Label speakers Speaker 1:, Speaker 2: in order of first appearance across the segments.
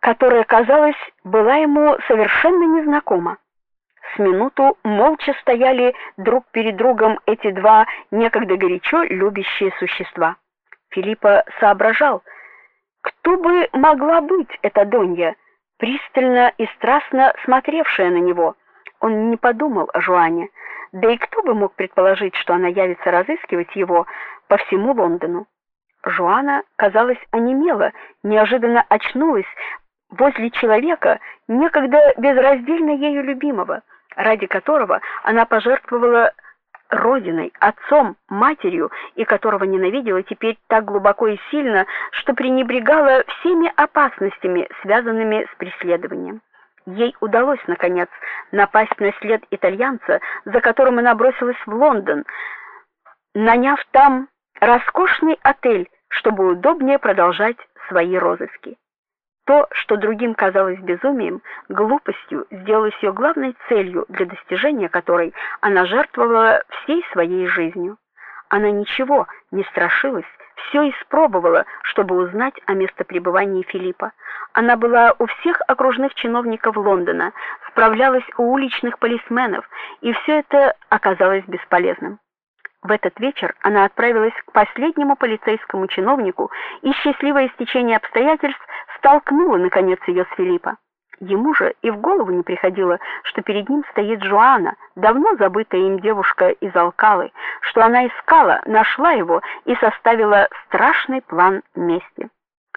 Speaker 1: которая, казалось, была ему совершенно незнакома. С минуту молча стояли друг перед другом эти два некогда горячо любящие существа. Филиппа соображал, кто бы могла быть эта Донья, пристально и страстно смотревшая на него. Он не подумал о Жуане, да и кто бы мог предположить, что она явится разыскивать его по всему Лондону. Жуана, казалось, онемела, неожиданно очнулась возле человека, некогда безраздельно ею любимого, ради которого она пожертвовала родиной, отцом, матерью, и которого ненавидела теперь так глубоко и сильно, что пренебрегала всеми опасностями, связанными с преследованием. Ей удалось наконец напасть на след итальянца, за которым она бросилась в Лондон, наняв там роскошный отель, чтобы удобнее продолжать свои розыски. То, что другим казалось безумием, глупостью, сделалось ее главной целью, для достижения которой она жертвовала всей своей жизнью. Она ничего не страшилась, все испробовала, чтобы узнать о местопребывании Филиппа. Она была у всех окружных чиновников Лондона, справлялась у уличных полисменов, и все это оказалось бесполезным. В этот вечер она отправилась к последнему полицейскому чиновнику, и счастливое стечение обстоятельств столкнуло наконец ее с Филиппа. Ему же и в голову не приходило, что перед ним стоит Жуана, давно забытая им девушка из Алкалы, что она искала, нашла его и составила страшный план мести.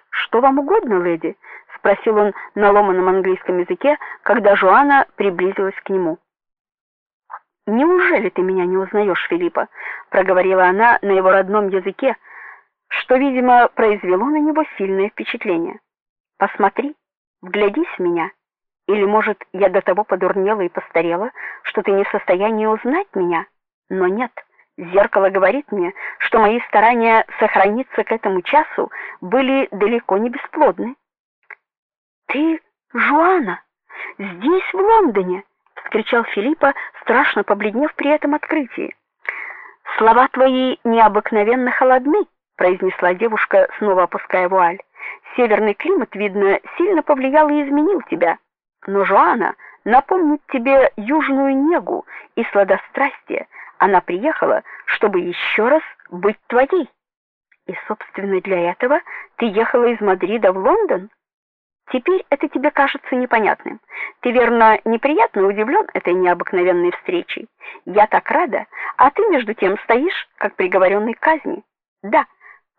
Speaker 1: "Что вам угодно, леди?" спросил он на ломаном английском языке, когда Жуана приблизилась к нему. Неужели ты меня не узнаешь, Филиппа? проговорила она на его родном языке, что, видимо, произвело на него сильное впечатление. Посмотри, вглядись в меня. Или, может, я до того подурнела и постарела, что ты не в состоянии узнать меня? Но нет. Зеркало говорит мне, что мои старания сохраниться к этому часу были далеко не бесплодны. Ты, Жуана, здесь в Лондоне, вскричал Филиппа, страшно побледнев при этом открытии. Слова твои необыкновенно холодны, произнесла девушка, снова опуская вуаль. Северный климат, видно, сильно повлиял и изменил тебя. Но Жоана напомнит тебе южную негу и сладострастие. Она приехала, чтобы еще раз быть твоей. И, собственно, для этого ты ехала из Мадрида в Лондон? Теперь это тебе кажется непонятным. Ты верно неприятно удивлен этой необыкновенной встречей. Я так рада, а ты между тем стоишь как приговоренный к казни. Да,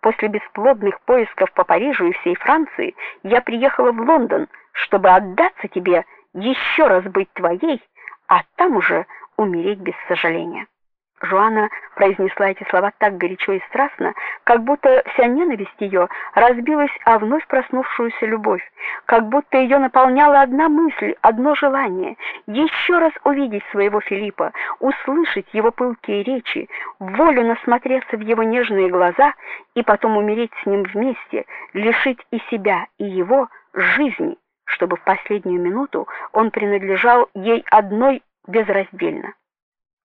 Speaker 1: после бесплодных поисков по Парижу и всей Франции я приехала в Лондон, чтобы отдаться тебе, еще раз быть твоей, а там уже умереть без сожаления. Жуана произнесла эти слова так горячо и страстно, как будто вся ненависть ее разбилась о вновь проснувшуюся любовь, как будто ее наполняла одна мысль, одно желание еще раз увидеть своего Филиппа, услышать его пылкие речи, волю насмотреться в его нежные глаза и потом умереть с ним вместе, лишить и себя, и его жизни, чтобы в последнюю минуту он принадлежал ей одной безраздельно.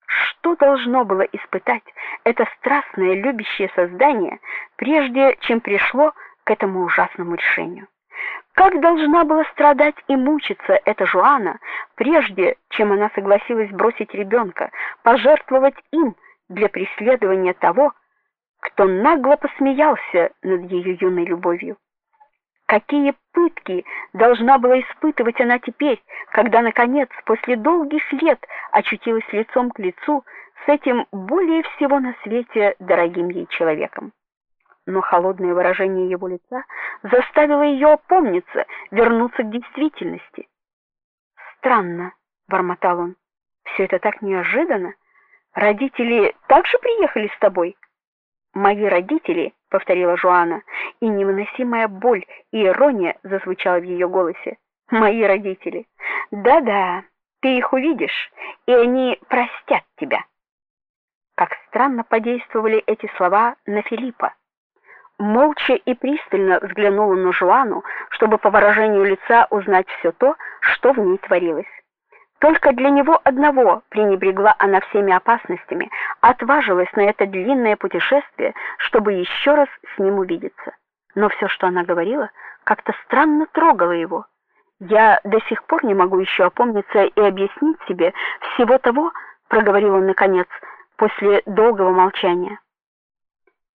Speaker 1: Что должно было испытать это страстное, любящее создание, прежде чем пришло к этому ужасному решению? Как должна была страдать и мучиться эта Жуана, прежде чем она согласилась бросить ребенка, пожертвовать им для преследования того, кто нагло посмеялся над ее юной любовью? Какие пытки должна была испытывать она теперь, когда наконец, после долгих лет, очутилась лицом к лицу с этим более всего на свете дорогим ей человеком. Но холодное выражение его лица заставило ее опомниться, вернуться к действительности. Странно, бормотал он. «Все это так неожиданно. Родители также приехали с тобой? Мои родители, повторила Жуана, и невыносимая боль и ирония зазвучала в ее голосе. Мои родители. Да-да, ты их увидишь, и они простят тебя. Как странно подействовали эти слова на Филиппа. Молча и пристально взглянула на Жуану, чтобы по выражению лица узнать все то, что в ней творилось. Только для него одного пренебрегла она всеми опасностями, отважилась на это длинное путешествие, чтобы еще раз с ним увидеться. Но все, что она говорила, как-то странно трогала его. Я до сих пор не могу еще опомниться и объяснить себе всего того, проговорил он наконец после долгого молчания.